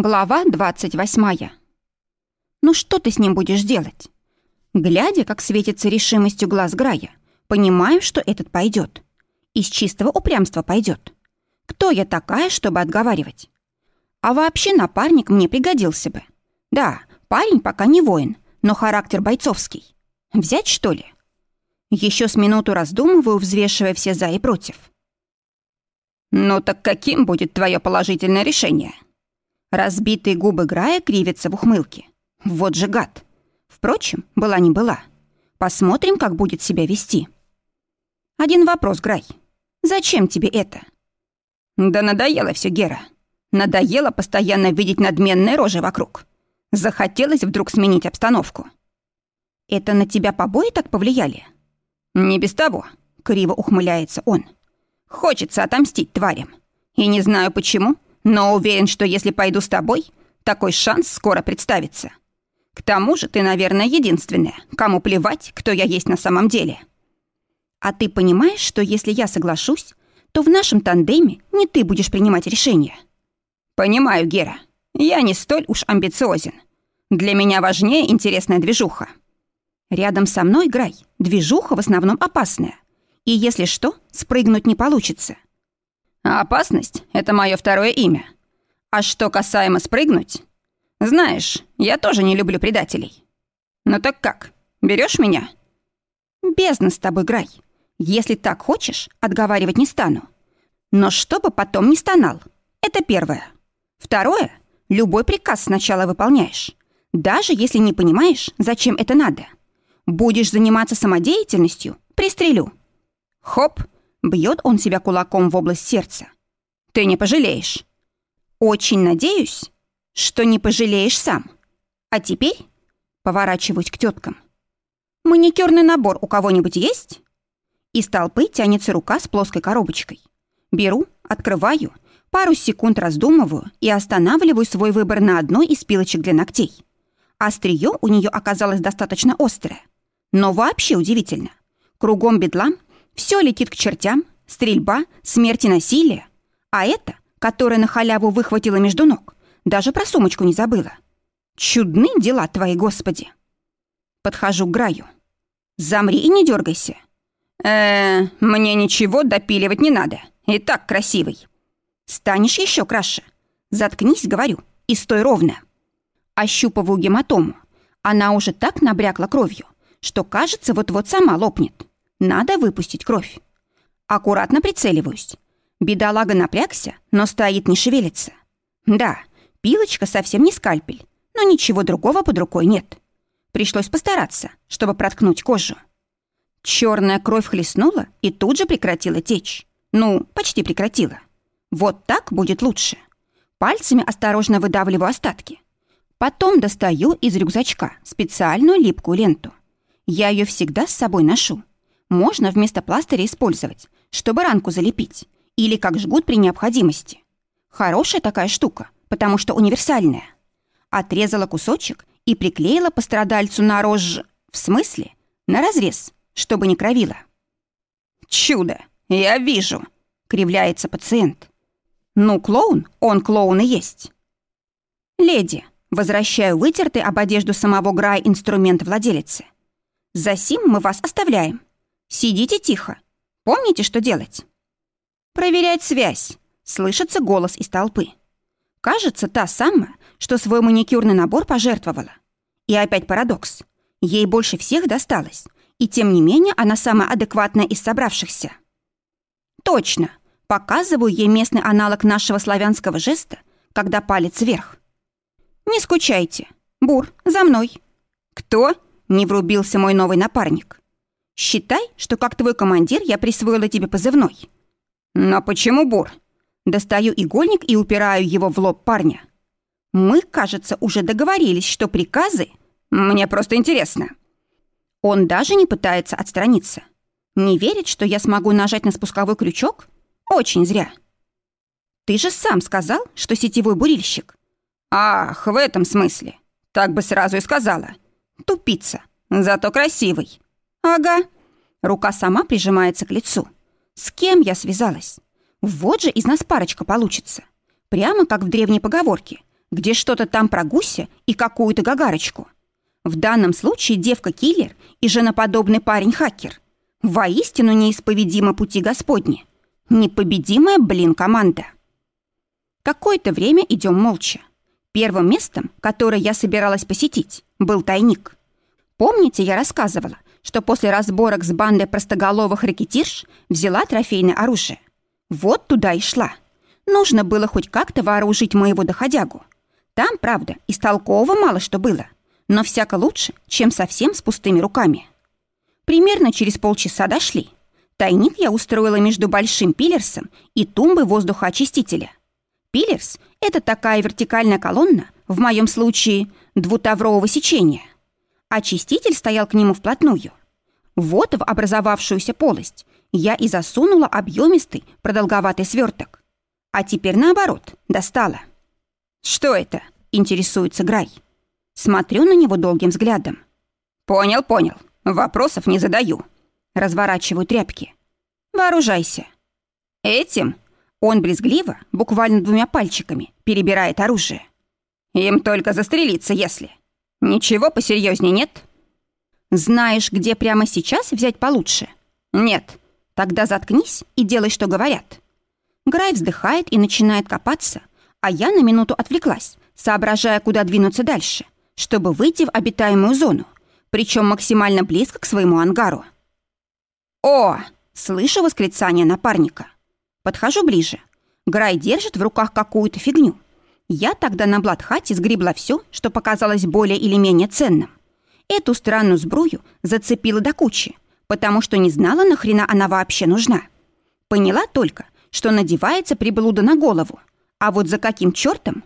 Глава 28. Ну что ты с ним будешь делать? Глядя, как светится решимостью глаз Грая, понимаю, что этот пойдет. Из чистого упрямства пойдет. Кто я такая, чтобы отговаривать? А вообще напарник мне пригодился бы. Да, парень пока не воин, но характер бойцовский. Взять, что ли? Еще с минуту раздумываю, взвешивая все «за» и «против». «Ну так каким будет твое положительное решение?» Разбитые губы Грая кривятся в ухмылке. Вот же гад. Впрочем, была не была. Посмотрим, как будет себя вести. Один вопрос, Грай. Зачем тебе это? Да надоело все, Гера. Надоело постоянно видеть надменные рожи вокруг. Захотелось вдруг сменить обстановку. Это на тебя побои так повлияли? Не без того, криво ухмыляется он. Хочется отомстить тварям. И не знаю почему, но уверен, что если пойду с тобой, такой шанс скоро представится. К тому же ты, наверное, единственная, кому плевать, кто я есть на самом деле. А ты понимаешь, что если я соглашусь, то в нашем тандеме не ты будешь принимать решения? Понимаю, Гера. Я не столь уж амбициозен. Для меня важнее интересная движуха. Рядом со мной, Грай, движуха в основном опасная. И если что, спрыгнуть не получится. Опасность — это мое второе имя. А что касаемо спрыгнуть... Знаешь, я тоже не люблю предателей. Ну так как, берешь меня? Бездна с тобой, Грай. Если так хочешь, отговаривать не стану. Но чтобы потом не стонал. Это первое. Второе. Любой приказ сначала выполняешь. Даже если не понимаешь, зачем это надо. Будешь заниматься самодеятельностью — пристрелю. Хоп! Бьет он себя кулаком в область сердца. Ты не пожалеешь. Очень надеюсь, что не пожалеешь сам. А теперь поворачиваюсь к теткам. Маникюрный набор у кого-нибудь есть? Из толпы тянется рука с плоской коробочкой. Беру, открываю, пару секунд раздумываю и останавливаю свой выбор на одной из пилочек для ногтей. Острие у нее оказалось достаточно острое. Но вообще удивительно. Кругом бедлам все летит к чертям, стрельба, смерть и насилие. А это, которая на халяву выхватила между ног, даже про сумочку не забыла. Чудны дела твои, Господи. Подхожу к Граю. Замри и не дергайся. э мне ничего допиливать не надо. И так красивый. Станешь еще краше. Заткнись, говорю, и стой ровно. Ощупываю гематому. Она уже так набрякла кровью, что, кажется, вот-вот сама лопнет. Надо выпустить кровь. Аккуратно прицеливаюсь. Бедолага напрягся, но стоит не шевелится. Да, пилочка совсем не скальпель, но ничего другого под рукой нет. Пришлось постараться, чтобы проткнуть кожу. Черная кровь хлестнула и тут же прекратила течь. Ну, почти прекратила. Вот так будет лучше. Пальцами осторожно выдавливаю остатки. Потом достаю из рюкзачка специальную липкую ленту. Я ее всегда с собой ношу можно вместо пластыря использовать, чтобы ранку залепить, или как жгут при необходимости. Хорошая такая штука, потому что универсальная. Отрезала кусочек и приклеила пострадальцу на рож... В смысле? На разрез, чтобы не кровило. «Чудо! Я вижу!» — кривляется пациент. «Ну, клоун, он клоун и есть». «Леди, возвращаю вытертый об одежду самого Грая инструмент владелицы. За сим мы вас оставляем. Сидите тихо. Помните, что делать? Проверять связь. Слышится голос из толпы. Кажется, та самая, что свой маникюрный набор пожертвовала. И опять парадокс. Ей больше всех досталось, и тем не менее она самая адекватная из собравшихся. Точно. Показываю ей местный аналог нашего славянского жеста, когда палец вверх. Не скучайте. Бур, за мной. Кто? Не врубился мой новый напарник. Считай, что как твой командир я присвоила тебе позывной. Но почему бур? Достаю игольник и упираю его в лоб парня. Мы, кажется, уже договорились, что приказы... Мне просто интересно. Он даже не пытается отстраниться. Не верит, что я смогу нажать на спусковой крючок? Очень зря. Ты же сам сказал, что сетевой бурильщик. Ах, в этом смысле. Так бы сразу и сказала. Тупица. Зато красивый. «Ага». Рука сама прижимается к лицу. «С кем я связалась? Вот же из нас парочка получится. Прямо как в древней поговорке. где что-то там про гуся и какую-то гагарочку. В данном случае девка-киллер и женоподобный парень-хакер. Воистину неисповедимы пути Господни. Непобедимая, блин, команда. Какое-то время идем молча. Первым местом, которое я собиралась посетить, был тайник. Помните, я рассказывала, что после разборок с бандой простоголовых ракетирш взяла трофейное оружие? Вот туда и шла. Нужно было хоть как-то вооружить моего доходягу. Там, правда, из толкового мало что было, но всяко лучше, чем совсем с пустыми руками. Примерно через полчаса дошли. Тайник я устроила между большим пилерсом и тумбой воздухоочистителя. Пилерс — это такая вертикальная колонна, в моем случае двутаврового сечения. Очиститель стоял к нему вплотную. Вот в образовавшуюся полость я и засунула объемистый продолговатый сверток. А теперь наоборот, достала. «Что это?» — интересуется Грай. Смотрю на него долгим взглядом. «Понял, понял. Вопросов не задаю». Разворачиваю тряпки. «Вооружайся». «Этим?» Он брезгливо, буквально двумя пальчиками, перебирает оружие. «Им только застрелиться, если...» «Ничего посерьезнее нет?» «Знаешь, где прямо сейчас взять получше?» «Нет. Тогда заткнись и делай, что говорят». Грай вздыхает и начинает копаться, а я на минуту отвлеклась, соображая, куда двинуться дальше, чтобы выйти в обитаемую зону, причем максимально близко к своему ангару. «О!» — слышу восклицание напарника. Подхожу ближе. Грай держит в руках какую-то фигню. Я тогда на Бладхате сгребла все, что показалось более или менее ценным. Эту странную сбрую зацепила до кучи, потому что не знала, нахрена она вообще нужна. Поняла только, что надевается приблуда на голову, а вот за каким чертом?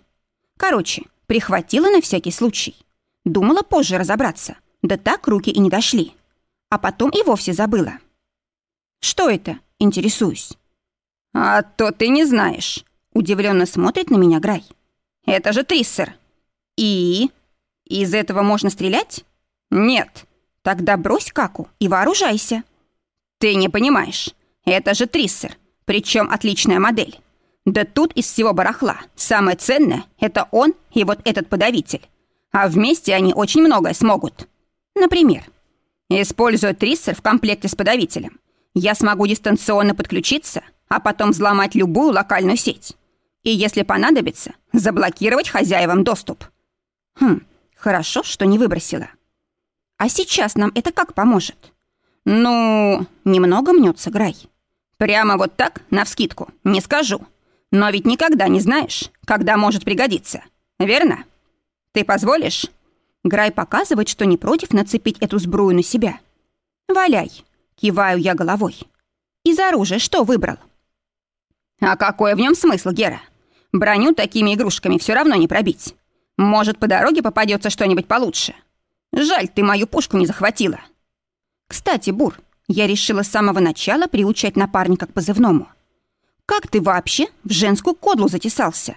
Короче, прихватила на всякий случай. Думала позже разобраться, да так руки и не дошли. А потом и вовсе забыла. «Что это?» — интересуюсь. «А то ты не знаешь», — удивленно смотрит на меня Грай. «Это же триссер». «И? Из этого можно стрелять?» «Нет». «Тогда брось каку и вооружайся». «Ты не понимаешь. Это же триссер, причем отличная модель. Да тут из всего барахла самое ценное — это он и вот этот подавитель. А вместе они очень многое смогут. Например, используя триссер в комплекте с подавителем, я смогу дистанционно подключиться, а потом взломать любую локальную сеть. И если понадобится, заблокировать хозяевам доступ. Хм, хорошо, что не выбросила. А сейчас нам это как поможет? Ну, немного мнется Грай. Прямо вот так, навскидку, не скажу. Но ведь никогда не знаешь, когда может пригодиться. Верно? Ты позволишь? Грай показывает, что не против нацепить эту сбрую на себя. Валяй. Киваю я головой. Из оружия что выбрал? А какой в нем смысл, Гера? Броню такими игрушками все равно не пробить. Может, по дороге попадется что-нибудь получше. Жаль, ты мою пушку не захватила. Кстати, Бур, я решила с самого начала приучать напарника к позывному. Как ты вообще в женскую кодлу затесался?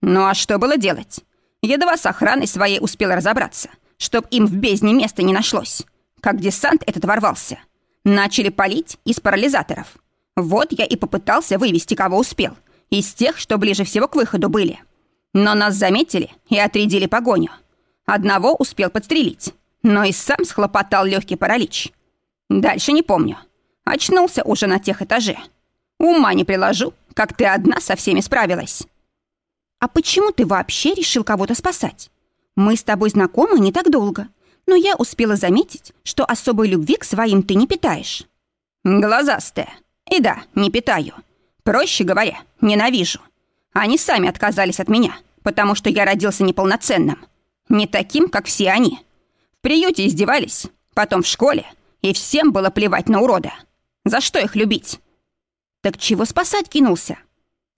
Ну а что было делать? Едва с охраной своей успел разобраться, чтоб им в бездне места не нашлось. Как десант этот ворвался. Начали палить из парализаторов. Вот я и попытался вывести, кого успел. Из тех, что ближе всего к выходу были. Но нас заметили и отрядили погоню. Одного успел подстрелить, но и сам схлопотал легкий паралич. Дальше не помню. Очнулся уже на тех этаже. Ума не приложу, как ты одна со всеми справилась. А почему ты вообще решил кого-то спасать? Мы с тобой знакомы не так долго, но я успела заметить, что особой любви к своим ты не питаешь. Глазастая. И да, не питаю. Проще говоря, ненавижу. Они сами отказались от меня, потому что я родился неполноценным. Не таким, как все они. В приюте издевались, потом в школе — и всем было плевать на урода. За что их любить? Так чего спасать кинулся?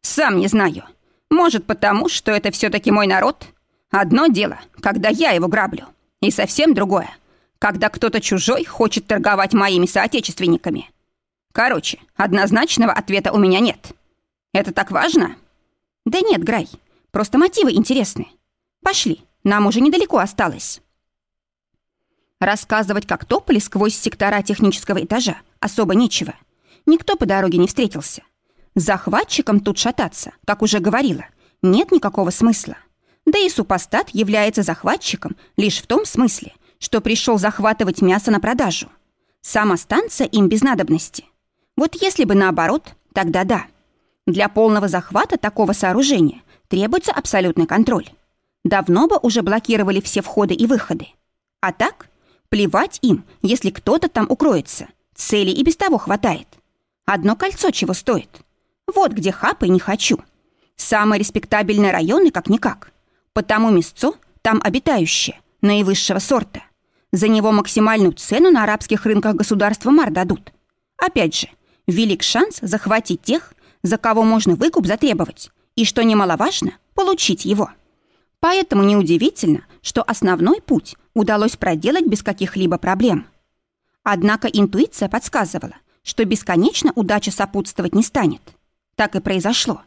Сам не знаю. Может, потому, что это все-таки мой народ? Одно дело, когда я его граблю, и совсем другое, когда кто-то чужой хочет торговать моими соотечественниками. Короче, однозначного ответа у меня нет. Это так важно? Да нет, Грай, просто мотивы интересны. Пошли, нам уже недалеко осталось. Рассказывать, как топали сквозь сектора технического этажа, особо нечего. Никто по дороге не встретился. Захватчикам тут шататься, как уже говорила, нет никакого смысла. Да и супостат является захватчиком лишь в том смысле, что пришел захватывать мясо на продажу. Сама станция им без надобности. Вот если бы наоборот, тогда да. Для полного захвата такого сооружения требуется абсолютный контроль. Давно бы уже блокировали все входы и выходы. А так, плевать им, если кто-то там укроется. Цели и без того хватает. Одно кольцо чего стоит. Вот где хапы не хочу. Самые респектабельные районы как-никак. Потому мясцо там обитающее, наивысшего сорта. За него максимальную цену на арабских рынках государства Мар дадут. Опять же, велик шанс захватить тех, за кого можно выкуп затребовать, и, что немаловажно, получить его. Поэтому неудивительно, что основной путь удалось проделать без каких-либо проблем. Однако интуиция подсказывала, что бесконечно удача сопутствовать не станет. Так и произошло.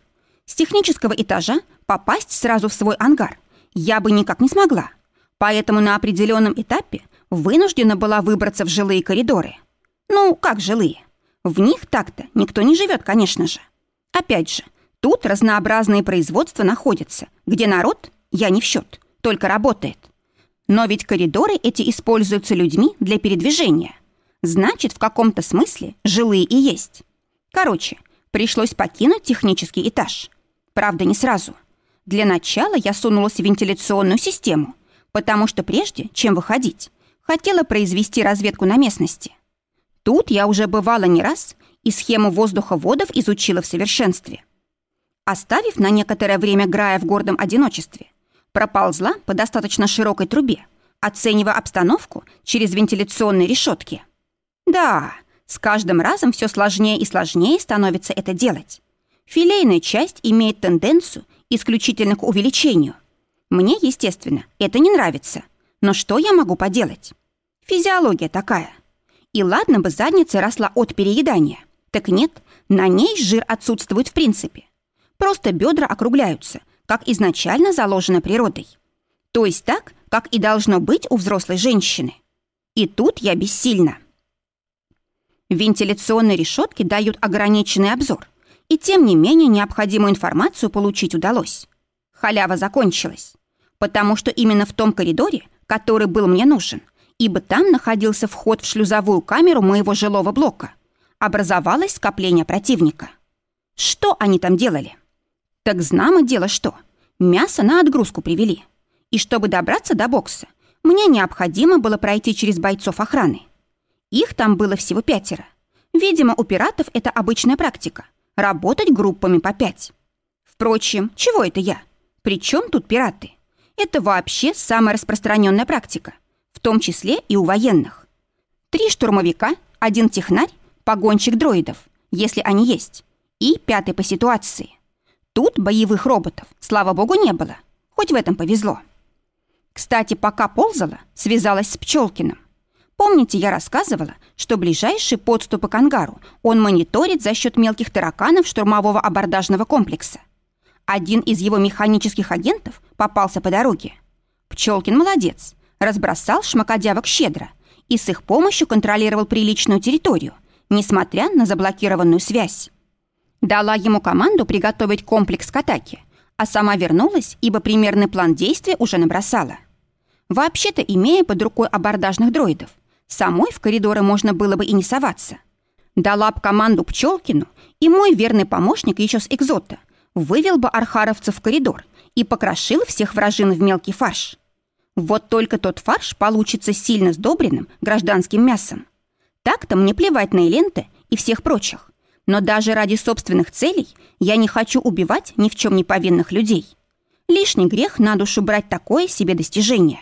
С технического этажа попасть сразу в свой ангар я бы никак не смогла, поэтому на определенном этапе вынуждена была выбраться в жилые коридоры. Ну, как жилые? В них так-то никто не живет, конечно же. Опять же, тут разнообразные производства находятся, где народ, я не в счет, только работает. Но ведь коридоры эти используются людьми для передвижения. Значит, в каком-то смысле жилые и есть. Короче, пришлось покинуть технический этаж. Правда, не сразу. Для начала я сунулась в вентиляционную систему, потому что прежде, чем выходить, хотела произвести разведку на местности. Тут я уже бывала не раз и схему воздуховодов изучила в совершенстве. Оставив на некоторое время Грая в гордом одиночестве, проползла по достаточно широкой трубе, оценивая обстановку через вентиляционные решетки. Да, с каждым разом все сложнее и сложнее становится это делать. Филейная часть имеет тенденцию исключительно к увеличению. Мне, естественно, это не нравится. Но что я могу поделать? Физиология такая. И ладно бы задница росла от переедания. Так нет, на ней жир отсутствует в принципе. Просто бедра округляются, как изначально заложено природой. То есть так, как и должно быть у взрослой женщины. И тут я бессильна. Вентиляционные решетки дают ограниченный обзор, и тем не менее необходимую информацию получить удалось. Халява закончилась, потому что именно в том коридоре, который был мне нужен, ибо там находился вход в шлюзовую камеру моего жилого блока – образовалось скопление противника. Что они там делали? Так знамо дело что. Мясо на отгрузку привели. И чтобы добраться до бокса, мне необходимо было пройти через бойцов охраны. Их там было всего пятеро. Видимо, у пиратов это обычная практика – работать группами по пять. Впрочем, чего это я? Причем тут пираты? Это вообще самая распространенная практика, в том числе и у военных. Три штурмовика, один технарь погонщик дроидов, если они есть, и пятый по ситуации. Тут боевых роботов, слава богу, не было. Хоть в этом повезло. Кстати, пока ползала, связалась с Пчелкиным. Помните, я рассказывала, что ближайший подступы к ангару он мониторит за счет мелких тараканов штурмового абордажного комплекса. Один из его механических агентов попался по дороге. Пчелкин молодец, разбросал шмакодявок щедро и с их помощью контролировал приличную территорию, несмотря на заблокированную связь. Дала ему команду приготовить комплекс к атаке, а сама вернулась, ибо примерный план действия уже набросала. Вообще-то, имея под рукой абордажных дроидов, самой в коридоры можно было бы и не соваться. Дала б команду Пчелкину, и мой верный помощник еще с экзота вывел бы архаровцев в коридор и покрошил всех вражин в мелкий фарш. Вот только тот фарш получится сильно сдобренным гражданским мясом. Так-то мне плевать на Эленты и всех прочих. Но даже ради собственных целей я не хочу убивать ни в чем не повинных людей. Лишний грех на душу брать такое себе достижение.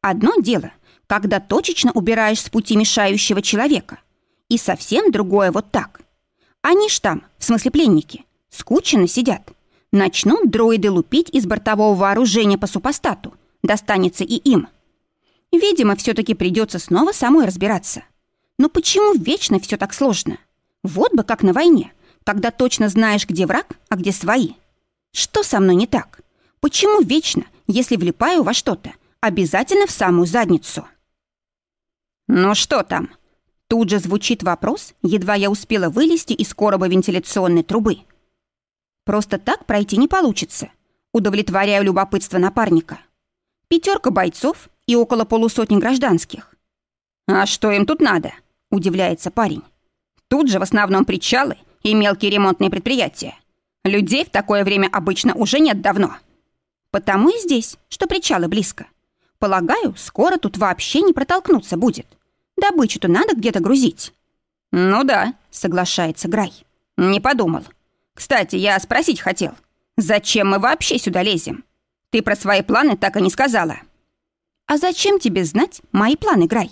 Одно дело, когда точечно убираешь с пути мешающего человека. И совсем другое вот так. Они ж там, в смысле пленники, скучно сидят. Начнут дроиды лупить из бортового вооружения по супостату. Достанется и им. Видимо, все-таки придется снова самой разбираться. Но почему вечно все так сложно? Вот бы как на войне, когда точно знаешь, где враг, а где свои. Что со мной не так? Почему вечно, если влипаю во что-то, обязательно в самую задницу? «Ну что там?» Тут же звучит вопрос, едва я успела вылезти из короба вентиляционной трубы. Просто так пройти не получится. Удовлетворяю любопытство напарника. Пятерка бойцов и около полусотни гражданских. «А что им тут надо?» – удивляется парень. «Тут же в основном причалы и мелкие ремонтные предприятия. Людей в такое время обычно уже нет давно». «Потому и здесь, что причалы близко. Полагаю, скоро тут вообще не протолкнуться будет. Добычу-то надо где-то грузить». «Ну да», — соглашается Грай. «Не подумал. Кстати, я спросить хотел, зачем мы вообще сюда лезем? Ты про свои планы так и не сказала». «А зачем тебе знать мои планы, Грай?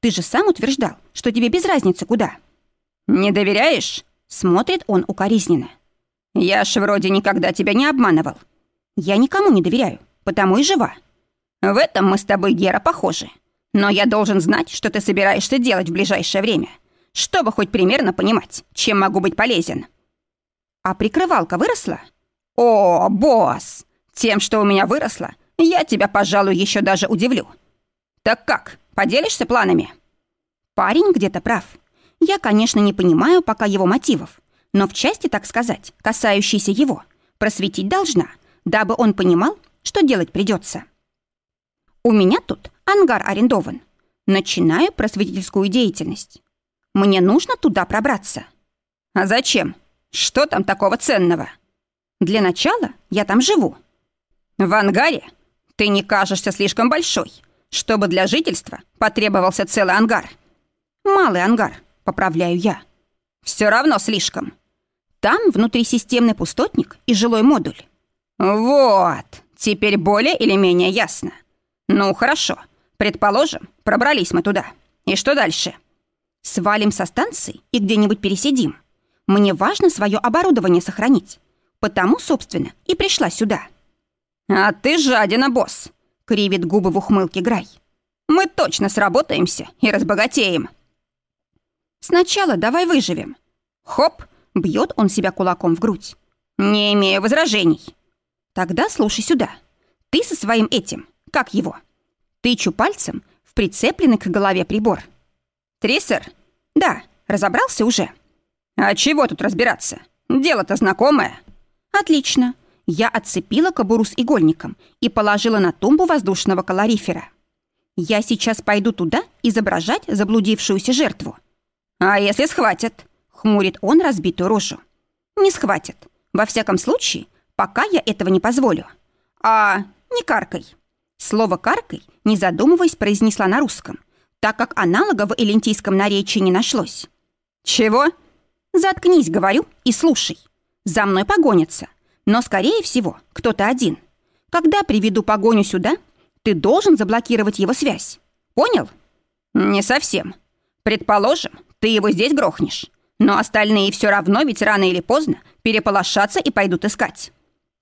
Ты же сам утверждал, что тебе без разницы куда». «Не доверяешь?» — смотрит он укоризненно. «Я ж вроде никогда тебя не обманывал». «Я никому не доверяю, потому и жива». «В этом мы с тобой, Гера, похожи. Но я должен знать, что ты собираешься делать в ближайшее время, чтобы хоть примерно понимать, чем могу быть полезен». «А прикрывалка выросла?» «О, босс! Тем, что у меня выросло, я тебя, пожалуй, еще даже удивлю. Так как, поделишься планами?» Парень где-то прав. Я, конечно, не понимаю пока его мотивов, но в части, так сказать, касающейся его, просветить должна, дабы он понимал, что делать придется. У меня тут ангар арендован. Начинаю просветительскую деятельность. Мне нужно туда пробраться. А зачем? Что там такого ценного? Для начала я там живу. В ангаре? Ты не кажешься слишком большой, чтобы для жительства потребовался целый ангар. Малый ангар, поправляю я. Все равно слишком. Там внутрисистемный пустотник и жилой модуль. Вот, теперь более или менее ясно. «Ну, хорошо. Предположим, пробрались мы туда. И что дальше?» «Свалим со станции и где-нибудь пересидим. Мне важно свое оборудование сохранить. Потому, собственно, и пришла сюда». «А ты жадина, босс!» — кривит губы в ухмылке Грай. «Мы точно сработаемся и разбогатеем». «Сначала давай выживем». «Хоп!» — бьет он себя кулаком в грудь. «Не имею возражений». «Тогда слушай сюда. Ты со своим этим как его? Тычу пальцем в прицепленный к голове прибор. Триссер? Да, разобрался уже. А чего тут разбираться? Дело-то знакомое. Отлично. Я отцепила кобуру с игольником и положила на тумбу воздушного калорифера. Я сейчас пойду туда изображать заблудившуюся жертву. А если схватят? Хмурит он разбитую рожу. Не схватят. Во всяком случае, пока я этого не позволю. А не каркай. Слово «каркой», не задумываясь, произнесла на русском, так как аналога в элентийском наречии не нашлось. «Чего?» «Заткнись, говорю, и слушай. За мной погонятся, но, скорее всего, кто-то один. Когда приведу погоню сюда, ты должен заблокировать его связь. Понял?» «Не совсем. Предположим, ты его здесь грохнешь, но остальные все равно ведь рано или поздно переполошатся и пойдут искать».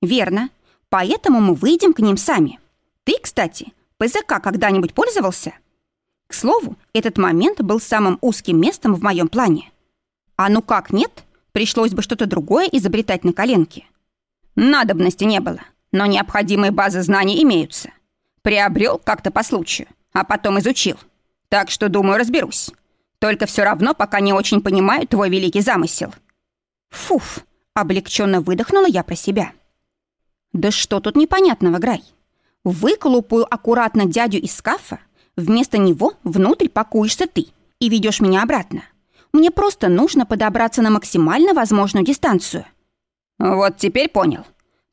«Верно. Поэтому мы выйдем к ним сами». Ты, кстати, ПЗК когда-нибудь пользовался? К слову, этот момент был самым узким местом в моем плане. А ну как нет, пришлось бы что-то другое изобретать на коленке. Надобности не было, но необходимые базы знаний имеются. Приобрел как-то по случаю, а потом изучил. Так что, думаю, разберусь. Только все равно пока не очень понимаю твой великий замысел. Фуф, облегченно выдохнула я про себя. Да что тут непонятного, Грай? Выколупаю аккуратно дядю из скафа, вместо него внутрь пакуешься ты и ведешь меня обратно. Мне просто нужно подобраться на максимально возможную дистанцию. Вот теперь понял.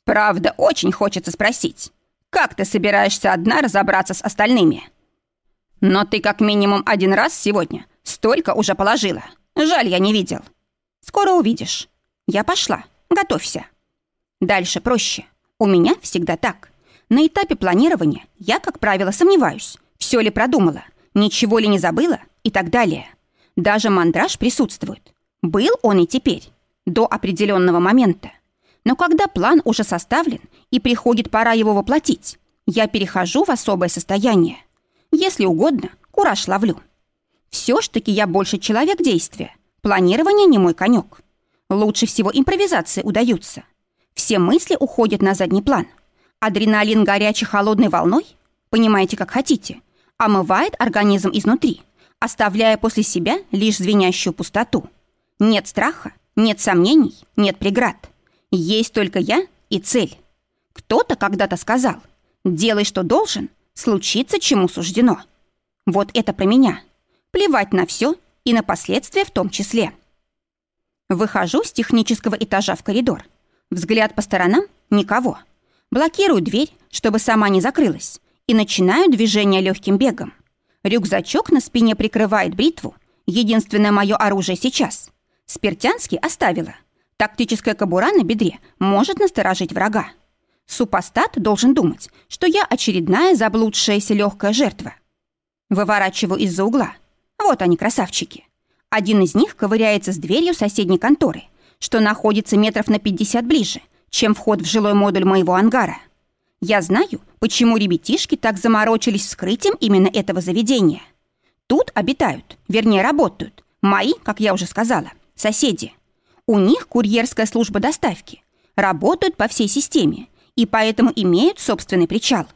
Правда, очень хочется спросить, как ты собираешься одна разобраться с остальными? Но ты как минимум один раз сегодня столько уже положила. Жаль, я не видел. Скоро увидишь. Я пошла. Готовься. Дальше проще. У меня всегда так. На этапе планирования я, как правило, сомневаюсь, все ли продумала, ничего ли не забыла и так далее. Даже мандраж присутствует. Был он и теперь, до определенного момента. Но когда план уже составлен и приходит пора его воплотить, я перехожу в особое состояние. Если угодно, кураж ловлю. Все ж таки я больше человек действия. Планирование не мой конек. Лучше всего импровизации удаются. Все мысли уходят на задний план – Адреналин горячей-холодной волной, понимаете, как хотите, омывает организм изнутри, оставляя после себя лишь звенящую пустоту. Нет страха, нет сомнений, нет преград. Есть только я и цель. Кто-то когда-то сказал, делай, что должен, случится, чему суждено. Вот это про меня. Плевать на все и на последствия в том числе. Выхожу с технического этажа в коридор. Взгляд по сторонам — никого. Блокирую дверь, чтобы сама не закрылась, и начинаю движение легким бегом. Рюкзачок на спине прикрывает бритву, единственное мое оружие сейчас. Спиртянский оставила. Тактическая кобура на бедре может насторожить врага. Супостат должен думать, что я очередная заблудшаяся легкая жертва. Выворачиваю из-за угла. Вот они, красавчики. Один из них ковыряется с дверью соседней конторы, что находится метров на 50 ближе, чем вход в жилой модуль моего ангара. Я знаю, почему ребятишки так заморочились вскрытием именно этого заведения. Тут обитают, вернее, работают, мои, как я уже сказала, соседи. У них курьерская служба доставки. Работают по всей системе и поэтому имеют собственный причал.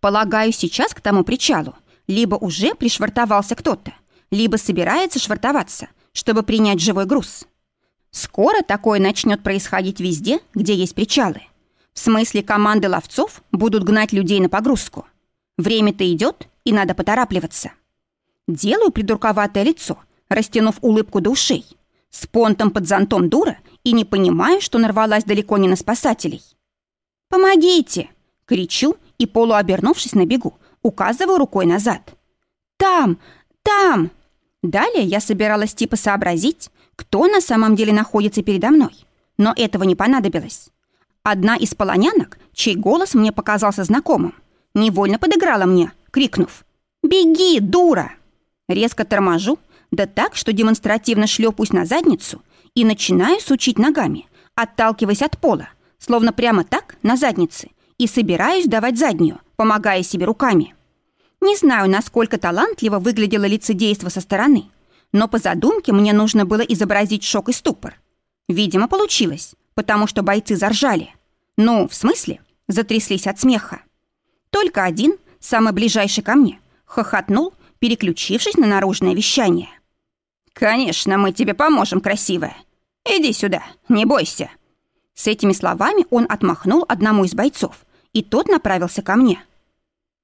Полагаю, сейчас к тому причалу либо уже пришвартовался кто-то, либо собирается швартоваться, чтобы принять живой груз. Скоро такое начнет происходить везде, где есть причалы. В смысле, команды ловцов будут гнать людей на погрузку. Время-то идет, и надо поторапливаться. Делаю придурковатое лицо, растянув улыбку до ушей. С понтом под зонтом дура и не понимаю, что нарвалась далеко не на спасателей. «Помогите!» — кричу и, полуобернувшись на бегу, указываю рукой назад. «Там! Там!» Далее я собиралась типа сообразить, кто на самом деле находится передо мной. Но этого не понадобилось. Одна из полонянок, чей голос мне показался знакомым, невольно подыграла мне, крикнув «Беги, дура!». Резко торможу, да так, что демонстративно шлепаюсь на задницу и начинаю сучить ногами, отталкиваясь от пола, словно прямо так, на заднице, и собираюсь давать заднюю, помогая себе руками. Не знаю, насколько талантливо выглядело лицедейство со стороны, но по задумке мне нужно было изобразить шок и ступор. Видимо, получилось, потому что бойцы заржали. Ну, в смысле, затряслись от смеха. Только один, самый ближайший ко мне, хохотнул, переключившись на наружное вещание. «Конечно, мы тебе поможем, красивая. Иди сюда, не бойся». С этими словами он отмахнул одному из бойцов, и тот направился ко мне.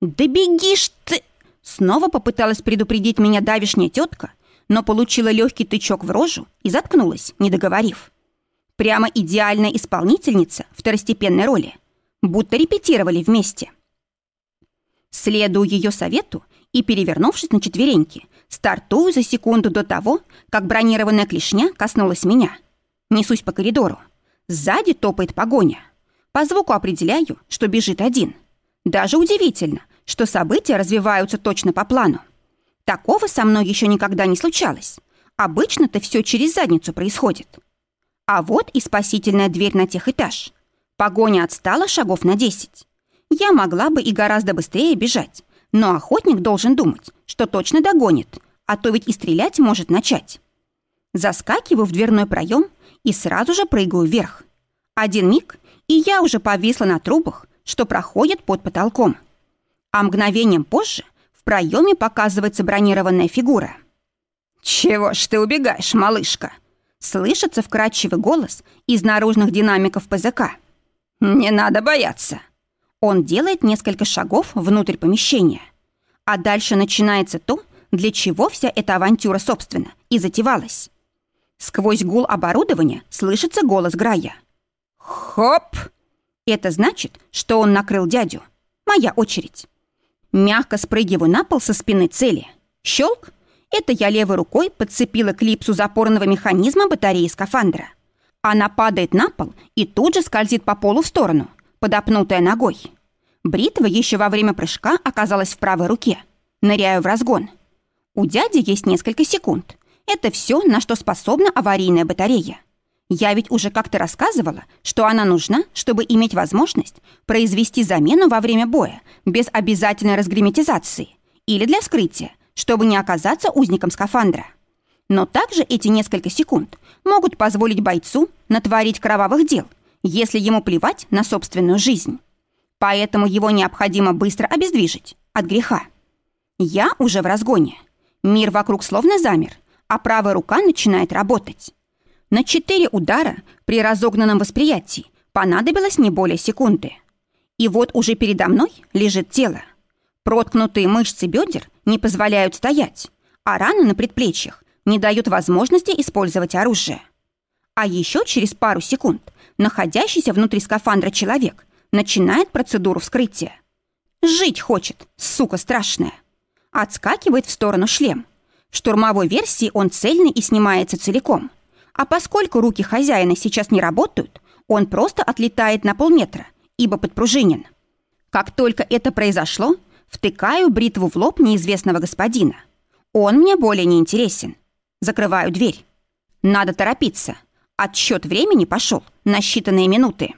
«Да бегишь ты!» Снова попыталась предупредить меня давишняя тетка, но получила легкий тычок в рожу и заткнулась, не договорив. Прямо идеальная исполнительница второстепенной роли. Будто репетировали вместе. Следую ее совету и, перевернувшись на четвереньки, стартую за секунду до того, как бронированная клешня коснулась меня. Несусь по коридору. Сзади топает погоня. По звуку определяю, что бежит один. Даже удивительно, что события развиваются точно по плану. Такого со мной еще никогда не случалось. Обычно-то все через задницу происходит. А вот и спасительная дверь на тех этаж. Погоня отстала шагов на десять. Я могла бы и гораздо быстрее бежать, но охотник должен думать, что точно догонит, а то ведь и стрелять может начать. Заскакиваю в дверной проем и сразу же прыгаю вверх. Один миг, и я уже повисла на трубах, что проходят под потолком. А мгновением позже в проеме показывается бронированная фигура. «Чего ж ты убегаешь, малышка?» Слышится вкрадчивый голос из наружных динамиков ПЗК. «Не надо бояться». Он делает несколько шагов внутрь помещения. А дальше начинается то, для чего вся эта авантюра, собственно, и затевалась. Сквозь гул оборудования слышится голос Грая. «Хоп!» Это значит, что он накрыл дядю. Моя очередь. Мягко спрыгиваю на пол со спины цели. Щелк. Это я левой рукой подцепила клипсу запорного механизма батареи скафандра. Она падает на пол и тут же скользит по полу в сторону, подопнутая ногой. Бритва еще во время прыжка оказалась в правой руке. Ныряю в разгон. У дяди есть несколько секунд. Это все, на что способна аварийная батарея. Я ведь уже как-то рассказывала, что она нужна, чтобы иметь возможность произвести замену во время боя без обязательной разгерметизации или для вскрытия, чтобы не оказаться узником скафандра. Но также эти несколько секунд могут позволить бойцу натворить кровавых дел, если ему плевать на собственную жизнь. Поэтому его необходимо быстро обездвижить от греха. Я уже в разгоне. Мир вокруг словно замер, а правая рука начинает работать. На четыре удара при разогнанном восприятии понадобилось не более секунды. И вот уже передо мной лежит тело. Проткнутые мышцы бедер не позволяют стоять, а раны на предплечьях не дают возможности использовать оружие. А еще через пару секунд находящийся внутри скафандра человек начинает процедуру вскрытия. Жить хочет, сука страшная. Отскакивает в сторону шлем. В штурмовой версии он цельный и снимается целиком. А поскольку руки хозяина сейчас не работают, он просто отлетает на полметра, ибо подпружинен. Как только это произошло, втыкаю бритву в лоб неизвестного господина. Он мне более не интересен. Закрываю дверь. Надо торопиться. Отсчет времени пошел на считанные минуты.